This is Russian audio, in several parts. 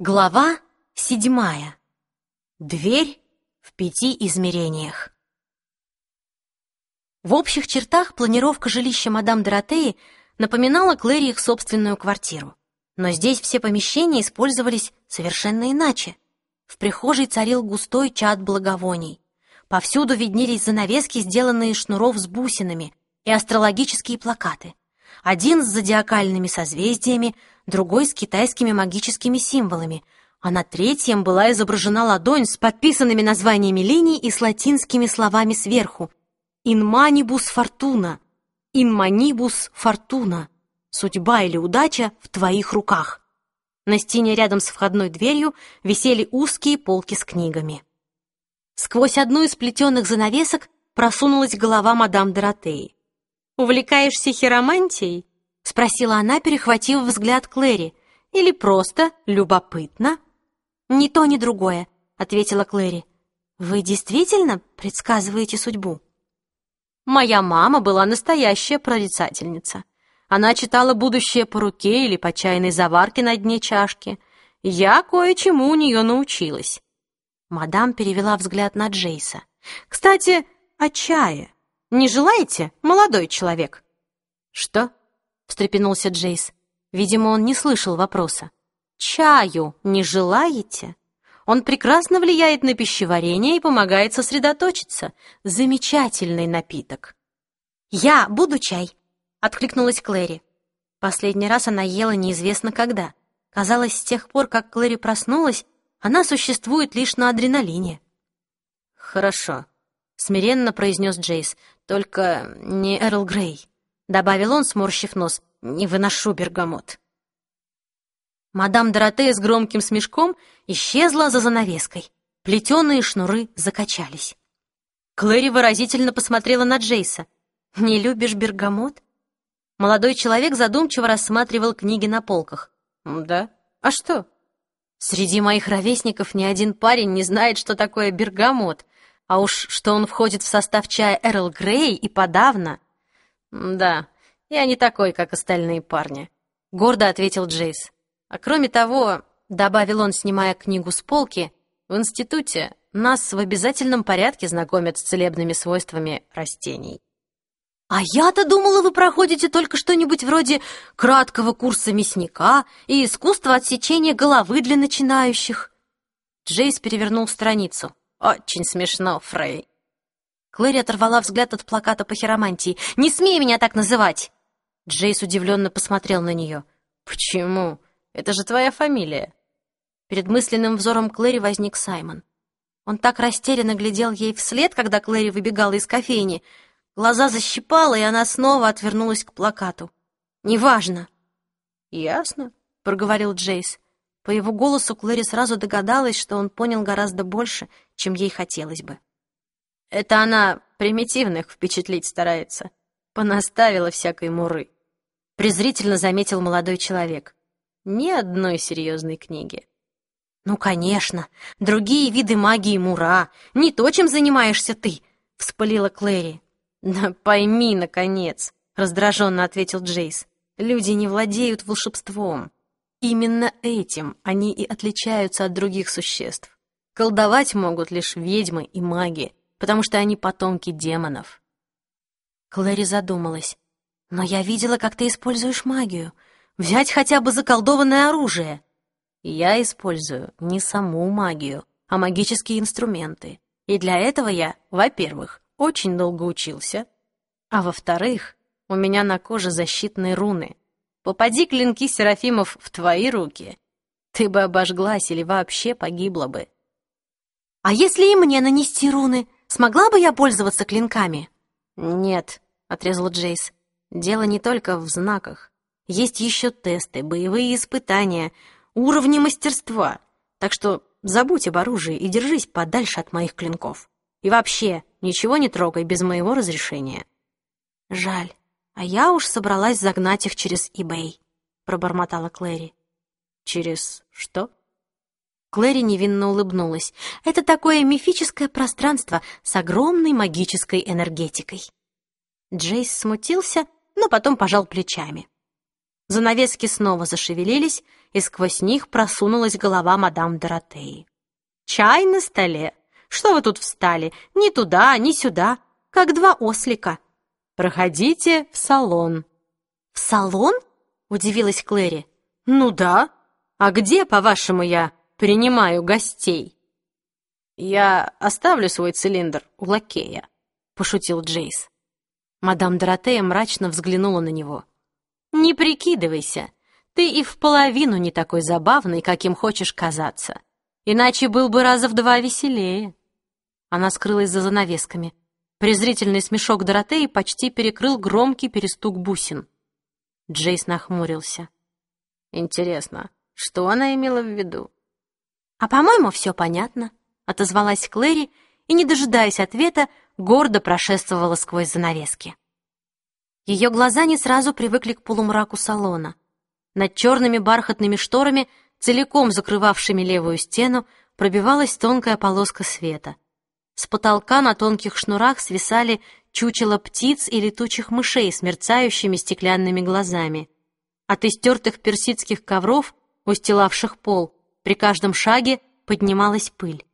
Глава седьмая. Дверь в пяти измерениях. В общих чертах планировка жилища мадам Доротеи напоминала Клэри их собственную квартиру. Но здесь все помещения использовались совершенно иначе. В прихожей царил густой чад благовоний. Повсюду виднелись занавески, сделанные шнуров с бусинами, и астрологические плакаты. Один с зодиакальными созвездиями, другой с китайскими магическими символами, а на третьем была изображена ладонь с подписанными названиями линий и с латинскими словами сверху «In manibus fortuna», «In manibus fortuna», «Судьба или удача в твоих руках». На стене рядом с входной дверью висели узкие полки с книгами. Сквозь одну из плетеных занавесок просунулась голова мадам Доротеи. «Увлекаешься хиромантией?» — спросила она, перехватив взгляд Клэри. «Или просто любопытно?» «Ни то, ни другое», — ответила Клэри. «Вы действительно предсказываете судьбу?» «Моя мама была настоящая прорицательница. Она читала будущее по руке или по чайной заварке на дне чашки. Я кое-чему у нее научилась». Мадам перевела взгляд на Джейса. «Кстати, о чае. Не желаете, молодой человек?» «Что?» — встрепенулся Джейс. Видимо, он не слышал вопроса. «Чаю не желаете?» Он прекрасно влияет на пищеварение и помогает сосредоточиться. Замечательный напиток. «Я буду чай», — откликнулась Клэри. Последний раз она ела неизвестно когда. Казалось, с тех пор, как Клэри проснулась, она существует лишь на адреналине. «Хорошо», — смиренно произнес Джейс. «Только не Эрл Грей», — добавил он, сморщив нос. «Не выношу бергамот». Мадам Доротея с громким смешком исчезла за занавеской. Плетеные шнуры закачались. Клэри выразительно посмотрела на Джейса. «Не любишь бергамот?» Молодой человек задумчиво рассматривал книги на полках. «Да? А что?» «Среди моих ровесников ни один парень не знает, что такое бергамот», а уж что он входит в состав чая Эрл Грей и подавно. Да, я не такой, как остальные парни, гордо ответил Джейс. А кроме того, добавил он, снимая книгу с полки, в институте нас в обязательном порядке знакомят с целебными свойствами растений. «А я-то думала, вы проходите только что-нибудь вроде краткого курса мясника и искусства отсечения головы для начинающих». Джейс перевернул страницу. «Очень смешно, Фрей». Клэри оторвала взгляд от плаката по хиромантии. «Не смей меня так называть!» Джейс удивленно посмотрел на нее. «Почему? Это же твоя фамилия». Перед мысленным взором Клэри возник Саймон. Он так растерянно глядел ей вслед, когда Клэри выбегала из кофейни. Глаза защипала, и она снова отвернулась к плакату. «Неважно». «Ясно», — проговорил Джейс. По его голосу Клэри сразу догадалась, что он понял гораздо больше, чем ей хотелось бы. Это она примитивных впечатлить старается. Понаставила всякой муры. Презрительно заметил молодой человек. Ни одной серьезной книги. «Ну, конечно, другие виды магии мура, не то, чем занимаешься ты», — вспылила Клэри. «Да пойми, наконец», — раздраженно ответил Джейс. «Люди не владеют волшебством. Именно этим они и отличаются от других существ. Колдовать могут лишь ведьмы и маги, потому что они потомки демонов. Клэри задумалась. «Но я видела, как ты используешь магию. Взять хотя бы заколдованное оружие». «Я использую не саму магию, а магические инструменты. И для этого я, во-первых, очень долго учился, а во-вторых, у меня на коже защитные руны, Попади клинки Серафимов в твои руки, ты бы обожглась или вообще погибла бы. А если и мне нанести руны, смогла бы я пользоваться клинками? Нет, отрезал Джейс. Дело не только в знаках. Есть еще тесты, боевые испытания, уровни мастерства. Так что забудь об оружии и держись подальше от моих клинков. И вообще, ничего не трогай без моего разрешения. Жаль. «А я уж собралась загнать их через eBay», — пробормотала Клэри. «Через что?» Клэри невинно улыбнулась. «Это такое мифическое пространство с огромной магической энергетикой». Джейс смутился, но потом пожал плечами. Занавески снова зашевелились, и сквозь них просунулась голова мадам Доротеи. «Чай на столе! Что вы тут встали? Ни туда, ни сюда, как два ослика!» «Проходите в салон!» «В салон?» — удивилась Клэри. «Ну да. А где, по-вашему, я принимаю гостей?» «Я оставлю свой цилиндр у лакея», — пошутил Джейс. Мадам Доротея мрачно взглянула на него. «Не прикидывайся. Ты и в половину не такой забавный, каким хочешь казаться. Иначе был бы раза в два веселее». Она скрылась за занавесками. Презрительный смешок Доротеи почти перекрыл громкий перестук бусин. Джейс нахмурился. «Интересно, что она имела в виду?» «А, по-моему, все понятно», — отозвалась Клэри и, не дожидаясь ответа, гордо прошествовала сквозь занавески. Ее глаза не сразу привыкли к полумраку салона. Над черными бархатными шторами, целиком закрывавшими левую стену, пробивалась тонкая полоска света. С потолка на тонких шнурах свисали чучело птиц и летучих мышей с мерцающими стеклянными глазами. От истертых персидских ковров, устилавших пол, при каждом шаге поднималась пыль.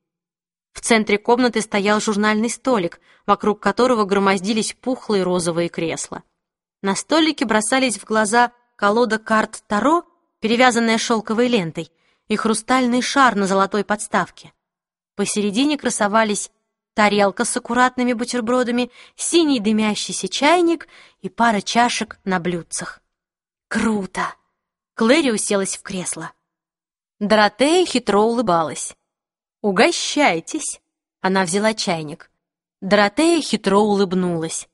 В центре комнаты стоял журнальный столик, вокруг которого громоздились пухлые розовые кресла. На столике бросались в глаза колода карт Таро, перевязанная шелковой лентой, и хрустальный шар на золотой подставке. Посередине красовались тарелка с аккуратными бутербродами, синий дымящийся чайник и пара чашек на блюдцах. Круто! Клэри уселась в кресло. Доротея хитро улыбалась. «Угощайтесь!» Она взяла чайник. Доротея хитро улыбнулась.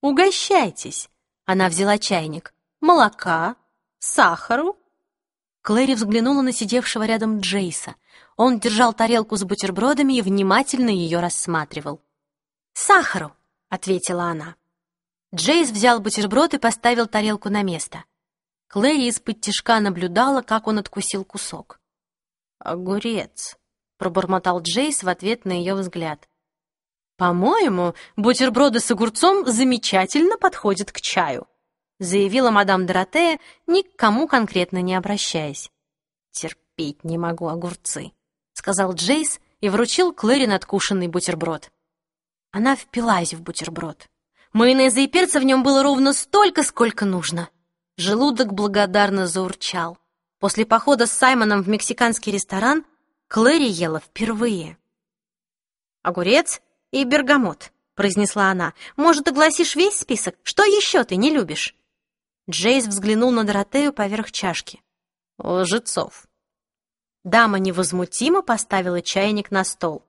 «Угощайтесь!» Она взяла чайник. «Молока? Сахару?» Клэри взглянула на сидевшего рядом Джейса. Он держал тарелку с бутербродами и внимательно ее рассматривал. «Сахару!» — ответила она. Джейс взял бутерброд и поставил тарелку на место. Клэри из-под тишка наблюдала, как он откусил кусок. «Огурец!» пробормотал Джейс в ответ на ее взгляд. «По-моему, бутерброды с огурцом замечательно подходят к чаю», заявила мадам Доротея, ни к кому конкретно не обращаясь. «Терпеть не могу огурцы», — сказал Джейс и вручил Клэри надкушенный бутерброд. Она впилась в бутерброд. Майонеза и перца в нем было ровно столько, сколько нужно. Желудок благодарно заурчал. После похода с Саймоном в мексиканский ресторан Клэри ела впервые. «Огурец и бергамот», — произнесла она. «Может, огласишь весь список? Что еще ты не любишь?» Джейс взглянул на Доротею поверх чашки. «Лжецов». Дама невозмутимо поставила чайник на стол.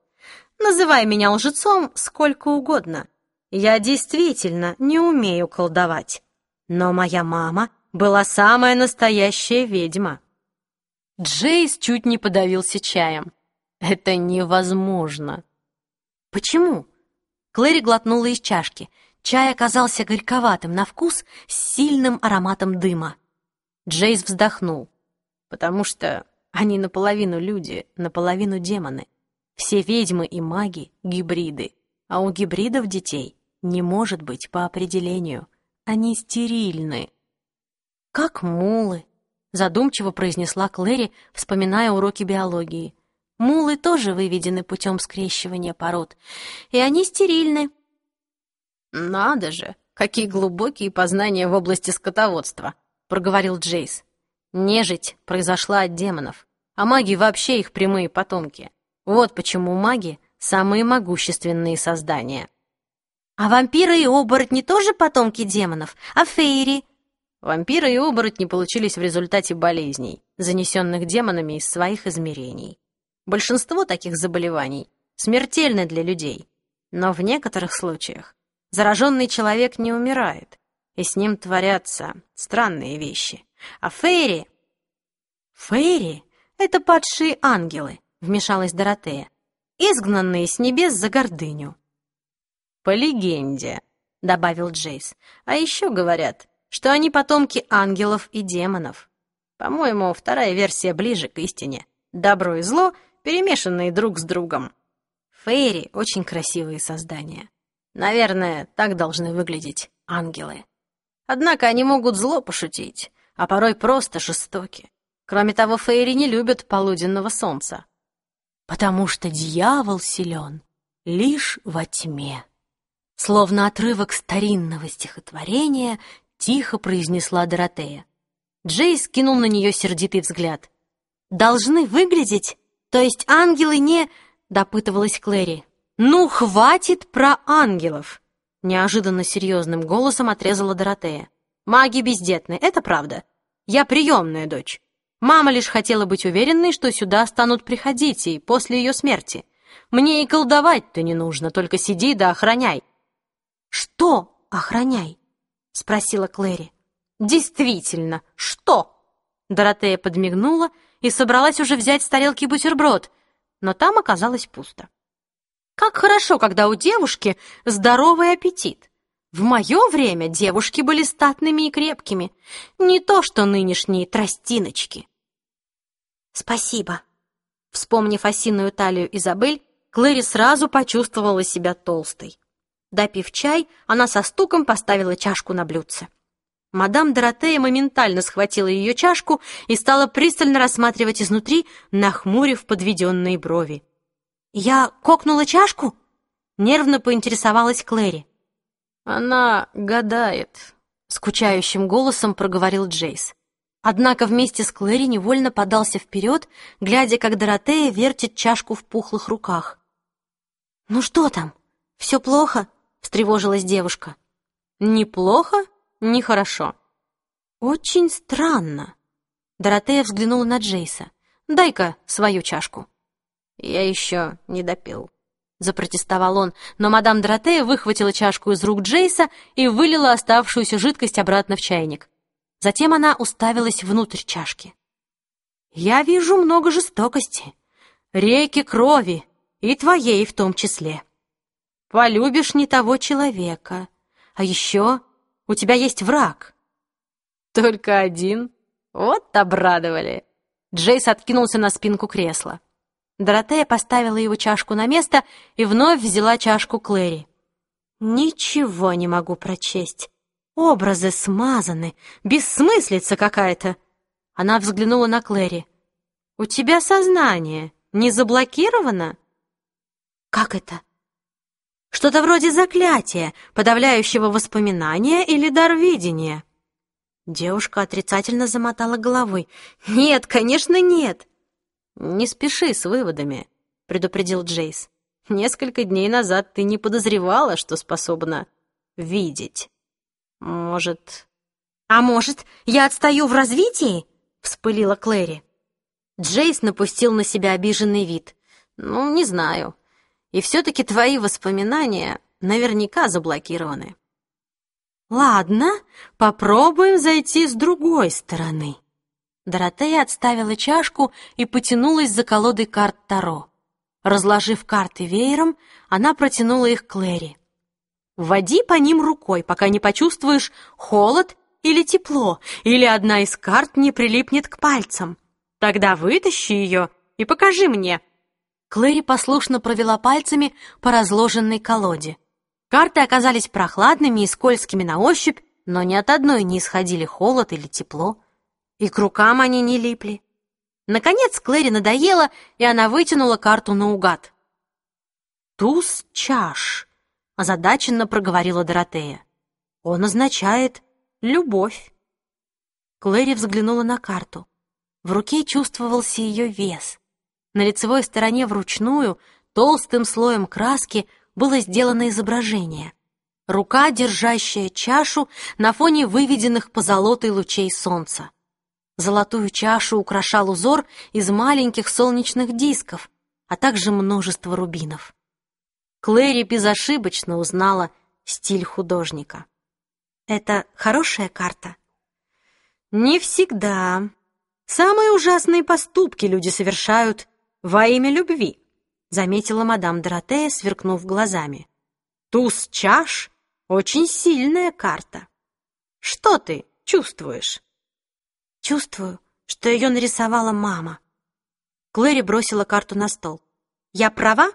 «Называй меня лжецом сколько угодно. Я действительно не умею колдовать. Но моя мама была самая настоящая ведьма». Джейс чуть не подавился чаем. «Это невозможно!» «Почему?» Клэри глотнула из чашки. Чай оказался горьковатым на вкус с сильным ароматом дыма. Джейс вздохнул. «Потому что они наполовину люди, наполовину демоны. Все ведьмы и маги — гибриды. А у гибридов детей не может быть по определению. Они стерильны. Как мулы, задумчиво произнесла Клэри, вспоминая уроки биологии. Мулы тоже выведены путем скрещивания пород, и они стерильны. Надо же, какие глубокие познания в области скотоводства, проговорил Джейс. Нежить произошла от демонов, а маги вообще их прямые потомки. Вот почему маги — самые могущественные создания. А вампиры и оборотни тоже потомки демонов, а фейри Вампиры и оборотни получились в результате болезней, занесенных демонами из своих измерений. Большинство таких заболеваний смертельны для людей, но в некоторых случаях зараженный человек не умирает, и с ним творятся странные вещи. А фейри... Фейри — это падшие ангелы, вмешалась Доротея, изгнанные с небес за гордыню. По легенде, добавил Джейс. А еще говорят, что они потомки ангелов и демонов. По-моему, вторая версия ближе к истине. Добро и зло, перемешанные друг с другом. Фейри — очень красивые создания. Наверное, так должны выглядеть ангелы. Однако они могут зло пошутить, а порой просто жестоки. Кроме того, фейри не любят полуденного солнца. Потому что дьявол силен лишь во тьме. Словно отрывок старинного стихотворения тихо произнесла Доротея. Джей скинул на нее сердитый взгляд. «Должны выглядеть? То есть ангелы не...» — допытывалась Клэри. «Ну, хватит про ангелов!» Неожиданно серьезным голосом отрезала Доротея. «Маги бездетны, это правда. Я приемная дочь. Мама лишь хотела быть уверенной, что сюда станут приходить и после ее смерти. Мне и колдовать-то не нужно, только сиди да охраняй». «Что охраняй?» — спросила Клэри. «Действительно, что?» Доротея подмигнула и собралась уже взять с тарелки бутерброд, но там оказалось пусто. Как хорошо, когда у девушки здоровый аппетит. В мое время девушки были статными и крепкими, не то что нынешние тростиночки. «Спасибо». Вспомнив осиную талию Изабель, Клэри сразу почувствовала себя толстой. Допив чай, она со стуком поставила чашку на блюдце. Мадам Доротея моментально схватила ее чашку и стала пристально рассматривать изнутри, нахмурив подведенные брови. «Я кокнула чашку?» — нервно поинтересовалась Клэри. «Она гадает», — скучающим голосом проговорил Джейс. Однако вместе с Клэри невольно подался вперед, глядя, как Доротея вертит чашку в пухлых руках. «Ну что там? Все плохо?» — встревожилась девушка. «Неплохо, нехорошо». «Очень странно». Доротея взглянула на Джейса. «Дай-ка свою чашку». «Я еще не допил», — запротестовал он, но мадам Доротея выхватила чашку из рук Джейса и вылила оставшуюся жидкость обратно в чайник. Затем она уставилась внутрь чашки. «Я вижу много жестокости, реки крови, и твоей в том числе. Полюбишь не того человека, а еще у тебя есть враг». «Только один? Вот обрадовали!» Джейс откинулся на спинку кресла. Доротея поставила его чашку на место и вновь взяла чашку Клэри. «Ничего не могу прочесть. Образы смазаны, бессмыслица какая-то. Она взглянула на Клэри. У тебя сознание не заблокировано? Как это? Что-то вроде заклятия, подавляющего воспоминания или дар видения. Девушка отрицательно замотала головой. «Нет, конечно, нет!» «Не спеши с выводами», — предупредил Джейс. «Несколько дней назад ты не подозревала, что способна видеть». Может... А может, я отстаю в развитии? Вспылила Клэри. Джейс напустил на себя обиженный вид. Ну, не знаю. И все-таки твои воспоминания наверняка заблокированы. Ладно, попробуем зайти с другой стороны. Доротея отставила чашку и потянулась за колодой карт Таро. Разложив карты веером, она протянула их Клэри. Вводи по ним рукой, пока не почувствуешь холод или тепло, или одна из карт не прилипнет к пальцам. Тогда вытащи ее и покажи мне». Клэри послушно провела пальцами по разложенной колоде. Карты оказались прохладными и скользкими на ощупь, но ни от одной не исходили холод или тепло. И к рукам они не липли. Наконец Клэри надоело, и она вытянула карту наугад. «Туз чаш», озадаченно проговорила Доротея. Он означает любовь. Клэри взглянула на карту. В руке чувствовался ее вес. На лицевой стороне вручную, толстым слоем краски, было сделано изображение. Рука, держащая чашу на фоне выведенных позолотой лучей солнца. Золотую чашу украшал узор из маленьких солнечных дисков, а также множество рубинов. Клэри безошибочно узнала стиль художника. «Это хорошая карта?» «Не всегда. Самые ужасные поступки люди совершают во имя любви», заметила мадам Доротея, сверкнув глазами. «Туз чаш — очень сильная карта. Что ты чувствуешь?» «Чувствую, что ее нарисовала мама». Клэри бросила карту на стол. «Я права?»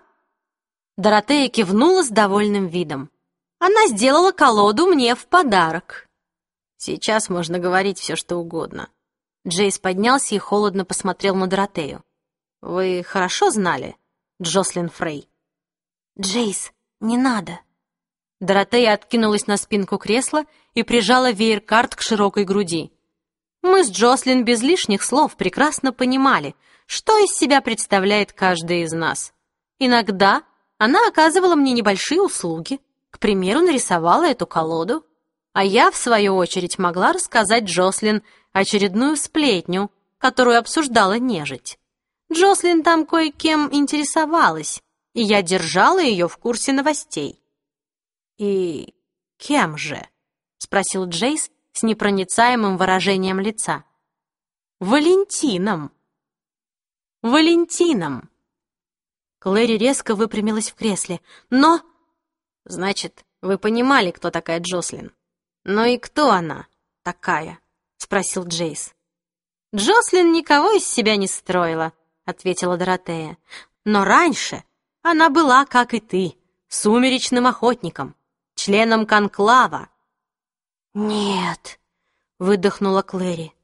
Доротея кивнула с довольным видом. Она сделала колоду мне в подарок. Сейчас можно говорить все, что угодно. Джейс поднялся и холодно посмотрел на Доротею. «Вы хорошо знали Джослин Фрей?» «Джейс, не надо!» Доротея откинулась на спинку кресла и прижала веер-карт к широкой груди. Мы с Джослин без лишних слов прекрасно понимали, что из себя представляет каждый из нас. Иногда она оказывала мне небольшие услуги, к примеру, нарисовала эту колоду, а я, в свою очередь, могла рассказать Джослин очередную сплетню, которую обсуждала нежить. Джослин там кое-кем интересовалась, и я держала ее в курсе новостей. «И кем же?» — спросил Джейс с непроницаемым выражением лица. «Валентином!» «Валентином!» Клэри резко выпрямилась в кресле. «Но...» «Значит, вы понимали, кто такая Джослин?» «Но и кто она такая?» — спросил Джейс. «Джослин никого из себя не строила», — ответила Доротея. «Но раньше она была, как и ты, сумеречным охотником, членом конклава». «Нет», — выдохнула Клэри.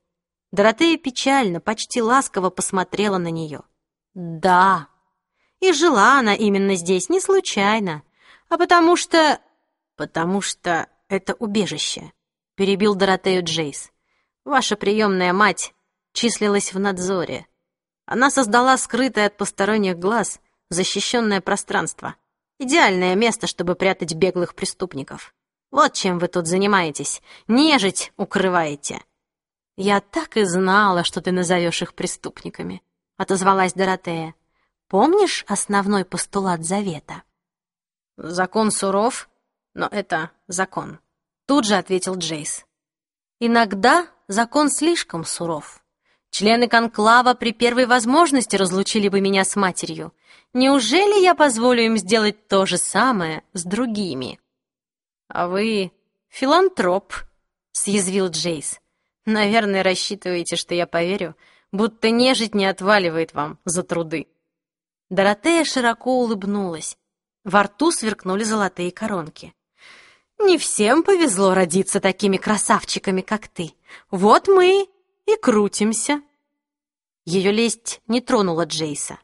Доротея печально, почти ласково посмотрела на нее. «Да, и жила она именно здесь не случайно, а потому что... потому что это убежище», — перебил Доротею Джейс. «Ваша приемная мать числилась в надзоре. Она создала скрытое от посторонних глаз защищенное пространство. Идеальное место, чтобы прятать беглых преступников. Вот чем вы тут занимаетесь. Нежить укрываете». «Я так и знала, что ты назовешь их преступниками», — отозвалась Доротея. «Помнишь основной постулат Завета?» «Закон суров, но это закон», — тут же ответил Джейс. «Иногда закон слишком суров. Члены конклава при первой возможности разлучили бы меня с матерью. Неужели я позволю им сделать то же самое с другими?» «А вы филантроп», — съязвил Джейс. Наверное, рассчитываете, что я поверю, будто нежить не отваливает вам за труды. Доротея широко улыбнулась. Во рту сверкнули золотые коронки. Не всем повезло родиться такими красавчиками, как ты. Вот мы и крутимся. Ее лесть не тронула Джейса.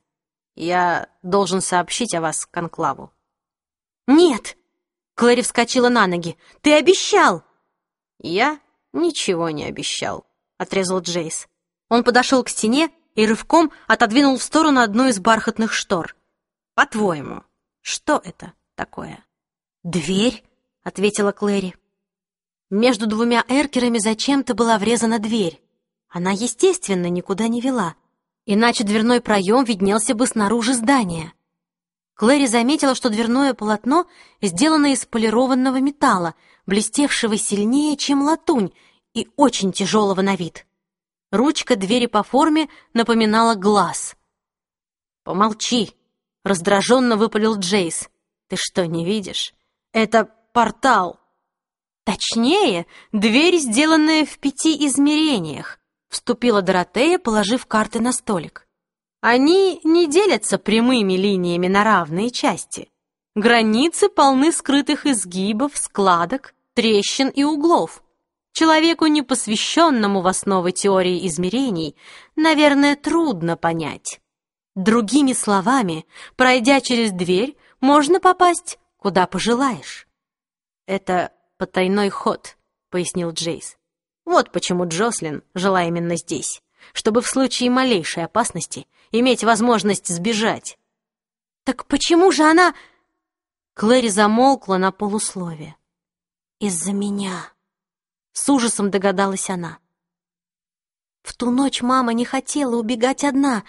Я должен сообщить о вас конклаву. Нет! Клэри вскочила на ноги. Ты обещал! Я «Ничего не обещал», — отрезал Джейс. Он подошел к стене и рывком отодвинул в сторону одну из бархатных штор. «По-твоему, что это такое?» «Дверь», — ответила Клэри. Между двумя эркерами зачем-то была врезана дверь. Она, естественно, никуда не вела, иначе дверной проем виднелся бы снаружи здания. Клэри заметила, что дверное полотно сделано из полированного металла, блестевшего сильнее, чем латунь, и очень тяжелого на вид. Ручка двери по форме напоминала глаз. «Помолчи!» — раздраженно выпалил Джейс. «Ты что, не видишь? Это портал!» «Точнее, дверь, сделанная в пяти измерениях», — вступила Доротея, положив карты на столик. «Они не делятся прямыми линиями на равные части. Границы полны скрытых изгибов, складок, трещин и углов. Человеку, непосвященному в основы теории измерений, наверное, трудно понять. Другими словами, пройдя через дверь, можно попасть куда пожелаешь. «Это потайной ход», — пояснил Джейс. «Вот почему Джослин жила именно здесь, чтобы в случае малейшей опасности иметь возможность сбежать». «Так почему же она...» Клэри замолкла на полусловие. «Из-за меня», — с ужасом догадалась она. В ту ночь мама не хотела убегать одна,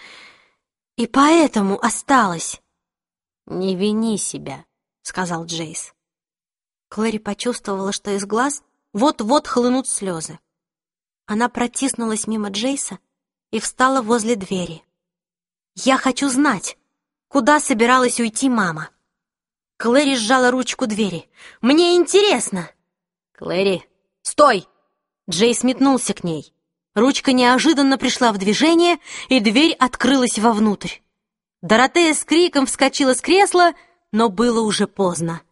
и поэтому осталась. «Не вини себя», — сказал Джейс. Клэри почувствовала, что из глаз вот-вот хлынут слезы. Она протиснулась мимо Джейса и встала возле двери. «Я хочу знать, куда собиралась уйти мама». Клэри сжала ручку двери. «Мне интересно!» «Клэри, стой!» Джейс метнулся к ней. Ручка неожиданно пришла в движение, и дверь открылась вовнутрь. Доротея с криком вскочила с кресла, но было уже поздно.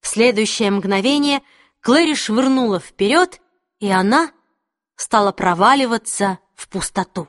В следующее мгновение Клэри швырнула вперед и она стала проваливаться в пустоту.